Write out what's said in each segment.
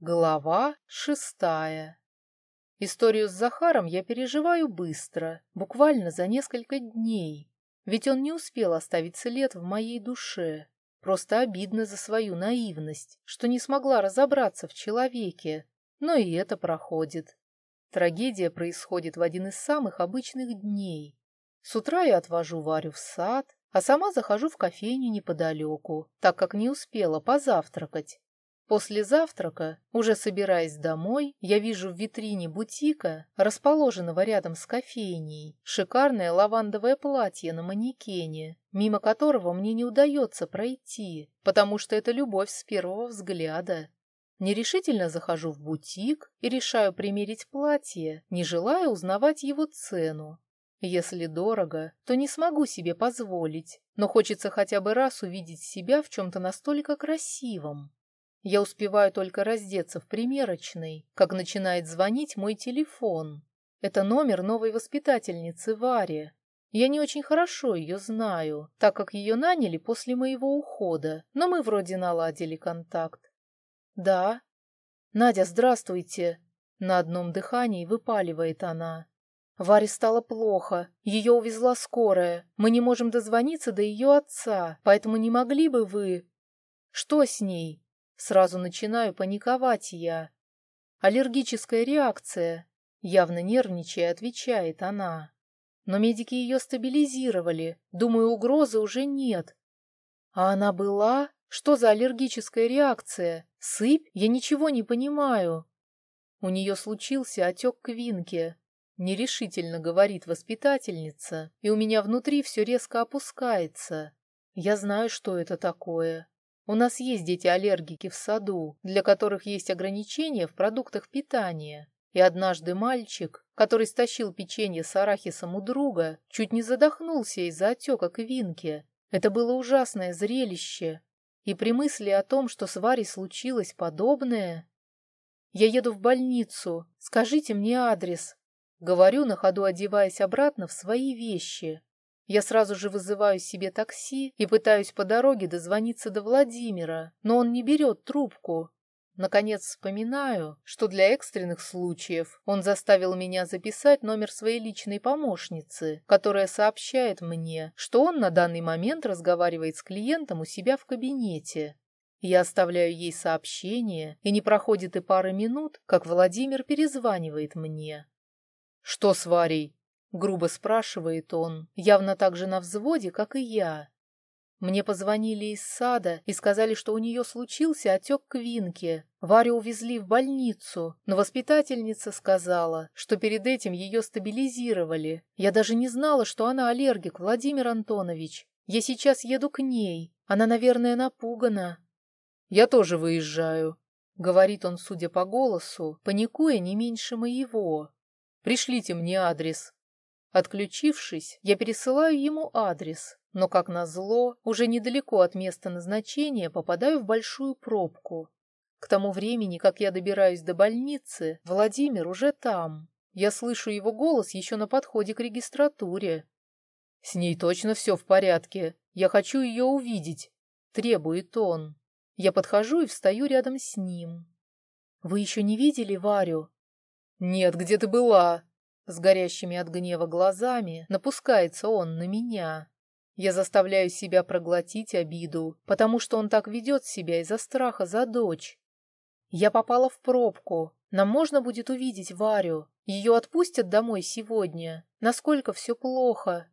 Глава шестая. Историю с Захаром я переживаю быстро, буквально за несколько дней, ведь он не успел оставить след в моей душе. Просто обидно за свою наивность, что не смогла разобраться в человеке, но и это проходит. Трагедия происходит в один из самых обычных дней. С утра я отвожу Варю в сад, а сама захожу в кофейню неподалеку, так как не успела позавтракать. После завтрака, уже собираясь домой, я вижу в витрине бутика, расположенного рядом с кофейней, шикарное лавандовое платье на манекене, мимо которого мне не удается пройти, потому что это любовь с первого взгляда. Нерешительно захожу в бутик и решаю примерить платье, не желая узнавать его цену. Если дорого, то не смогу себе позволить, но хочется хотя бы раз увидеть себя в чем-то настолько красивом. Я успеваю только раздеться в примерочной, как начинает звонить мой телефон. Это номер новой воспитательницы Вари. Я не очень хорошо ее знаю, так как ее наняли после моего ухода, но мы вроде наладили контакт. «Да?» «Надя, здравствуйте!» На одном дыхании выпаливает она. Варе стало плохо, ее увезла скорая. Мы не можем дозвониться до ее отца, поэтому не могли бы вы... Что с ней? Сразу начинаю паниковать я. Аллергическая реакция. Явно нервничая, отвечает она. Но медики ее стабилизировали. Думаю, угрозы уже нет. А она была? Что за аллергическая реакция? Сыпь? Я ничего не понимаю. У нее случился отек квинки. Нерешительно говорит воспитательница, и у меня внутри все резко опускается. Я знаю, что это такое. У нас есть дети-аллергики в саду, для которых есть ограничения в продуктах питания. И однажды мальчик, который стащил печенье с арахисом у друга, чуть не задохнулся из-за отека квинки. Это было ужасное зрелище. И при мысли о том, что с Варей случилось подобное... Я еду в больницу, скажите мне адрес. Говорю, на ходу одеваясь обратно в свои вещи. Я сразу же вызываю себе такси и пытаюсь по дороге дозвониться до Владимира, но он не берет трубку. Наконец вспоминаю, что для экстренных случаев он заставил меня записать номер своей личной помощницы, которая сообщает мне, что он на данный момент разговаривает с клиентом у себя в кабинете. Я оставляю ей сообщение, и не проходит и пары минут, как Владимир перезванивает мне. «Что с Варей?» Грубо спрашивает он, явно так же на взводе, как и я. Мне позвонили из сада и сказали, что у нее случился отек квинки. Варю увезли в больницу, но воспитательница сказала, что перед этим ее стабилизировали. Я даже не знала, что она аллергик, Владимир Антонович. Я сейчас еду к ней. Она, наверное, напугана. Я тоже выезжаю, — говорит он, судя по голосу, паникуя не меньше моего. Пришлите мне адрес. Отключившись, я пересылаю ему адрес, но, как назло, уже недалеко от места назначения попадаю в большую пробку. К тому времени, как я добираюсь до больницы, Владимир уже там. Я слышу его голос еще на подходе к регистратуре. «С ней точно все в порядке. Я хочу ее увидеть», — требует он. Я подхожу и встаю рядом с ним. «Вы еще не видели Варю?» «Нет, где ты была?» С горящими от гнева глазами напускается он на меня. Я заставляю себя проглотить обиду, потому что он так ведет себя из-за страха за дочь. Я попала в пробку. Нам можно будет увидеть Варю. Ее отпустят домой сегодня. Насколько все плохо?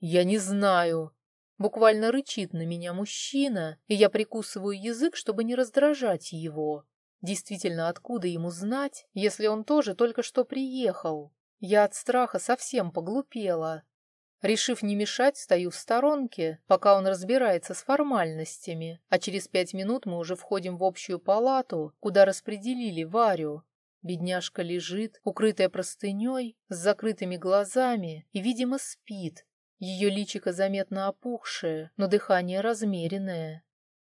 Я не знаю. Буквально рычит на меня мужчина, и я прикусываю язык, чтобы не раздражать его. Действительно, откуда ему знать, если он тоже только что приехал? Я от страха совсем поглупела. Решив не мешать, стою в сторонке, пока он разбирается с формальностями, а через пять минут мы уже входим в общую палату, куда распределили Варю. Бедняжка лежит, укрытая простыней, с закрытыми глазами и, видимо, спит. Ее личико заметно опухшее, но дыхание размеренное.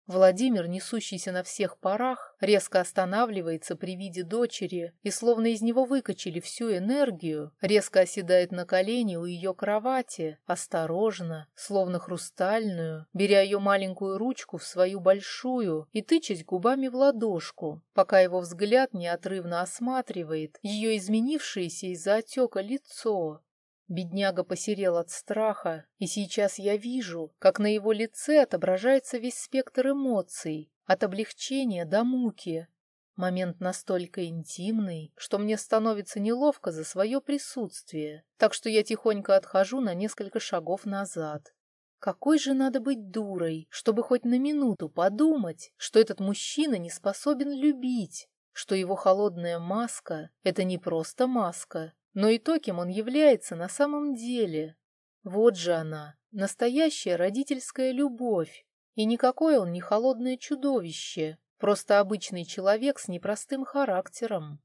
Владимир, несущийся на всех парах, резко останавливается при виде дочери и, словно из него выкачали всю энергию, резко оседает на колени у ее кровати, осторожно, словно хрустальную, беря ее маленькую ручку в свою большую и тычась губами в ладошку, пока его взгляд неотрывно осматривает ее изменившееся из-за отека лицо, Бедняга посерел от страха, и сейчас я вижу, как на его лице отображается весь спектр эмоций, от облегчения до муки. Момент настолько интимный, что мне становится неловко за свое присутствие, так что я тихонько отхожу на несколько шагов назад. Какой же надо быть дурой, чтобы хоть на минуту подумать, что этот мужчина не способен любить, что его холодная маска — это не просто маска, но и то, кем он является на самом деле. Вот же она, настоящая родительская любовь. И никакое он не холодное чудовище, просто обычный человек с непростым характером.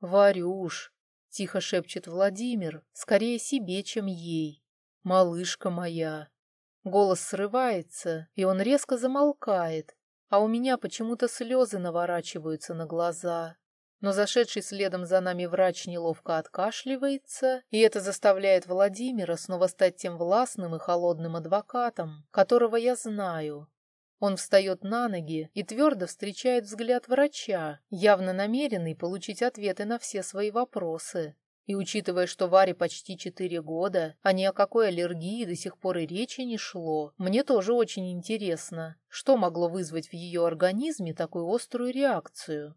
«Варюш», — тихо шепчет Владимир, скорее себе, чем ей. «Малышка моя». Голос срывается, и он резко замолкает, а у меня почему-то слезы наворачиваются на глаза но зашедший следом за нами врач неловко откашливается, и это заставляет Владимира снова стать тем властным и холодным адвокатом, которого я знаю. Он встает на ноги и твердо встречает взгляд врача, явно намеренный получить ответы на все свои вопросы. И учитывая, что Варе почти четыре года, а ни о какой аллергии до сих пор и речи не шло, мне тоже очень интересно, что могло вызвать в ее организме такую острую реакцию.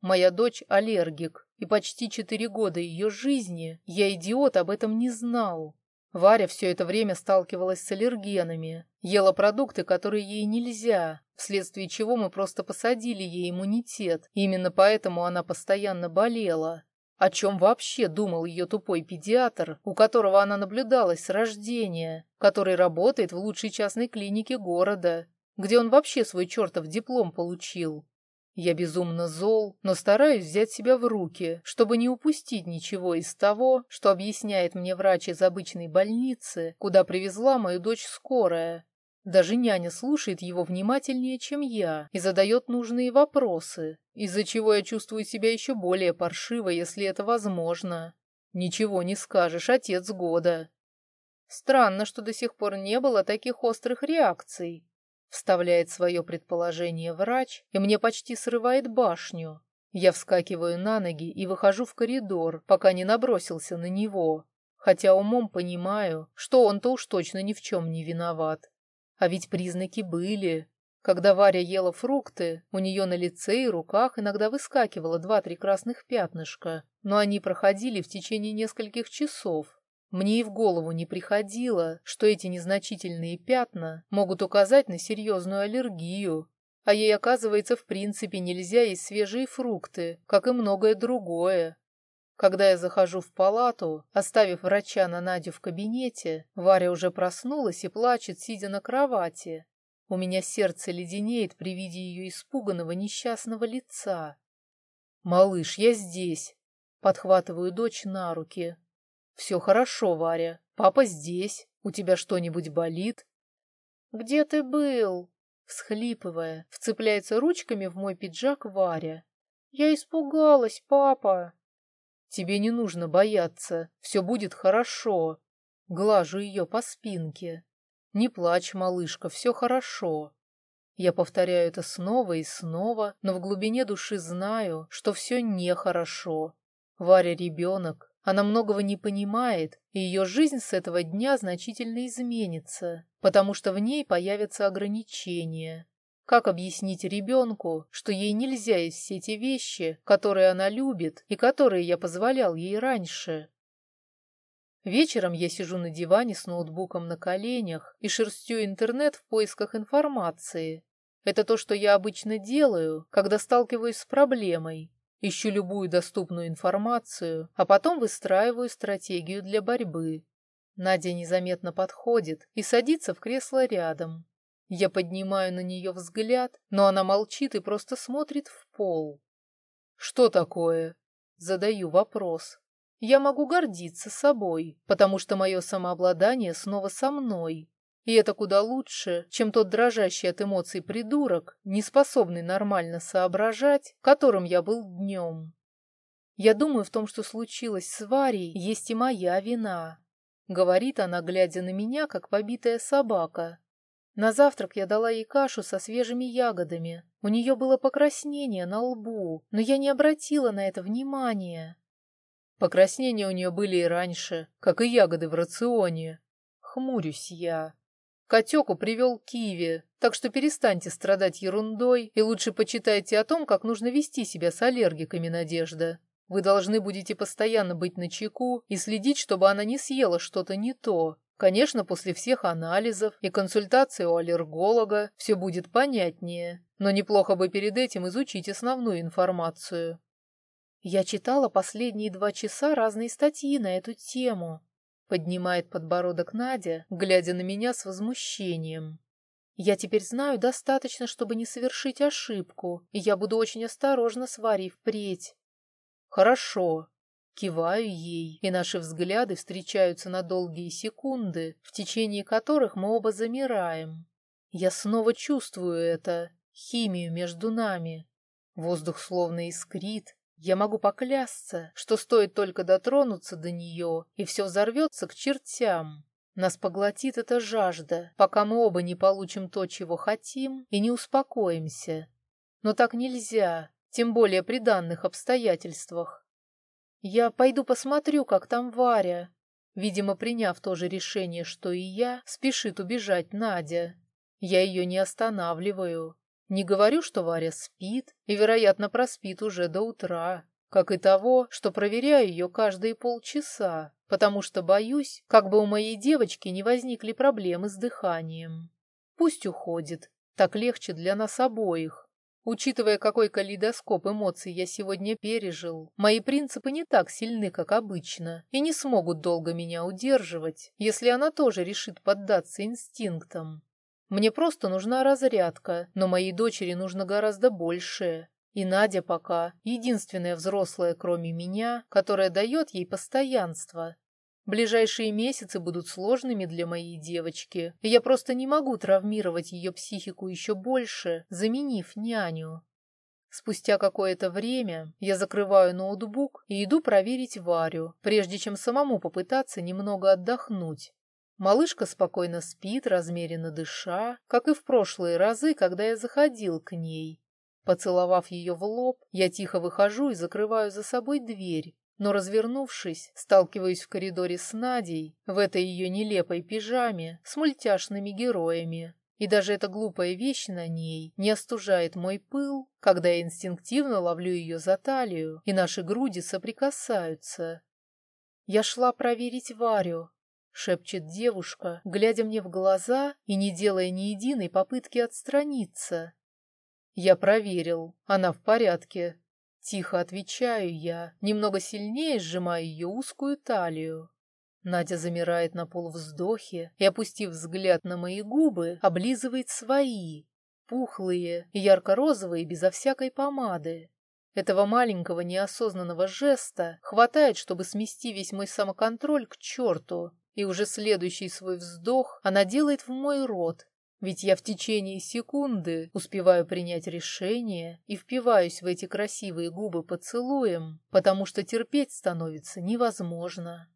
Моя дочь аллергик, и почти четыре года ее жизни я, идиот, об этом не знал. Варя все это время сталкивалась с аллергенами, ела продукты, которые ей нельзя, вследствие чего мы просто посадили ей иммунитет, именно поэтому она постоянно болела. О чем вообще думал ее тупой педиатр, у которого она наблюдалась с рождения, который работает в лучшей частной клинике города, где он вообще свой чертов диплом получил. Я безумно зол, но стараюсь взять себя в руки, чтобы не упустить ничего из того, что объясняет мне врач из обычной больницы, куда привезла мою дочь скорая. Даже няня слушает его внимательнее, чем я, и задает нужные вопросы, из-за чего я чувствую себя еще более паршиво, если это возможно. Ничего не скажешь, отец года. Странно, что до сих пор не было таких острых реакций, Вставляет свое предположение врач, и мне почти срывает башню. Я вскакиваю на ноги и выхожу в коридор, пока не набросился на него. Хотя умом понимаю, что он-то уж точно ни в чем не виноват. А ведь признаки были. Когда Варя ела фрукты, у нее на лице и руках иногда выскакивало два-три красных пятнышка, но они проходили в течение нескольких часов, мне и в голову не приходило, что эти незначительные пятна могут указать на серьезную аллергию, а ей, оказывается, в принципе нельзя есть свежие фрукты, как и многое другое. Когда я захожу в палату, оставив врача на Надю в кабинете, Варя уже проснулась и плачет, сидя на кровати. У меня сердце леденеет при виде ее испуганного несчастного лица. «Малыш, я здесь!» Подхватываю дочь на руки, «Все хорошо, Варя. Папа здесь. У тебя что-нибудь болит?» «Где ты был?» Всхлипывая, вцепляется ручками в мой пиджак Варя. «Я испугалась, папа!» «Тебе не нужно бояться. Все будет хорошо». Глажу ее по спинке. «Не плачь, малышка, все хорошо». Я повторяю это снова и снова, но в глубине души знаю, что все нехорошо. Варя ребенок, она многого не понимает, и ее жизнь с этого дня значительно изменится, потому что в ней появятся ограничения. Как объяснить ребенку, что ей нельзя есть все те вещи, которые она любит и которые я позволял ей раньше? Вечером я сижу на диване с ноутбуком на коленях и шерстю интернет в поисках информации. Это то, что я обычно делаю, когда сталкиваюсь с проблемой, Ищу любую доступную информацию, а потом выстраиваю стратегию для борьбы. Надя незаметно подходит и садится в кресло рядом. Я поднимаю на нее взгляд, но она молчит и просто смотрит в пол. «Что такое?» Задаю вопрос. Я могу гордиться собой, потому что мое самообладание снова со мной. И это куда лучше, чем тот дрожащий от эмоций придурок, не способный нормально соображать, которым я был днем. Я думаю, в том, что случилось с Варей, есть и моя вина. Говорит она, глядя на меня, как побитая собака. На завтрак я дала ей кашу со свежими ягодами. У нее было покраснение на лбу, но я не обратила на это внимания. Покраснения у нее были и раньше, как и ягоды в рационе. Хмурюсь я. Котеку привел Киви, так что перестаньте страдать ерундой и лучше почитайте о том, как нужно вести себя с аллергиками, Надежда. Вы должны будете постоянно быть на чеку и следить, чтобы она не съела что-то не то, Конечно, после всех анализов и консультации у аллерголога все будет понятнее, но неплохо бы перед этим изучить основную информацию. Я читала последние два часа разные статьи на эту тему. Поднимает подбородок Надя, глядя на меня с возмущением. Я теперь знаю достаточно, чтобы не совершить ошибку, и я буду очень осторожна с Варей впредь. Хорошо, Киваю ей, и наши взгляды встречаются на долгие секунды, в течение которых мы оба замираем. Я снова чувствую это, химию между нами. Воздух словно искрит. Я могу поклясться, что стоит только дотронуться до нее, и все взорвется к чертям. Нас поглотит эта жажда, пока мы оба не получим то, чего хотим, и не успокоимся. Но так нельзя, тем более при данных обстоятельствах. «Я пойду посмотрю, как там Варя». Видимо, приняв то же решение, что и я, спешит убежать Надя. Я ее не останавливаю. Не говорю, что Варя спит, и, вероятно, проспит уже до утра, как и того, что проверяю ее каждые полчаса, потому что боюсь, как бы у моей девочки не возникли проблемы с дыханием. Пусть уходит, так легче для нас обоих. Учитывая, какой калейдоскоп эмоций я сегодня пережил, мои принципы не так сильны, как обычно, и не смогут долго меня удерживать, если она тоже решит поддаться инстинктам. Мне просто нужна разрядка, но моей дочери нужно гораздо большее. И Надя пока единственная взрослая, кроме меня, которая дает ей постоянство, Ближайшие месяцы будут сложными для моей девочки, и я просто не могу травмировать ее психику еще больше, заменив няню. Спустя какое-то время я закрываю ноутбук и иду проверить Варю, прежде чем самому попытаться немного отдохнуть. Малышка спокойно спит, размеренно дыша, как и в прошлые разы, когда я заходил к ней. Поцеловав ее в лоб, я тихо выхожу и закрываю за собой дверь, но, развернувшись, сталкиваюсь в коридоре с Надей, в этой ее нелепой пижаме, с мультяшными героями. И даже эта глупая вещь на ней не остужает мой пыл, когда я инстинктивно ловлю ее за талию, и наши груди соприкасаются. «Я шла проверить Варю», — шепчет девушка, глядя мне в глаза и не делая ни единой попытки отстраниться. «Я проверил, она в порядке», Тихо отвечаю я, немного сильнее сжимая ее узкую талию. Надя замирает на полувздохе и, опустив взгляд на мои губы, облизывает свои, пухлые ярко-розовые безо всякой помады. Этого маленького неосознанного жеста хватает, чтобы смести весь мой самоконтроль к черту, и уже следующий свой вздох она делает в мой рот, ведь я в течение секунды успеваю принять решение и впиваюсь в эти красивые губы поцелуем, потому что терпеть становится невозможно.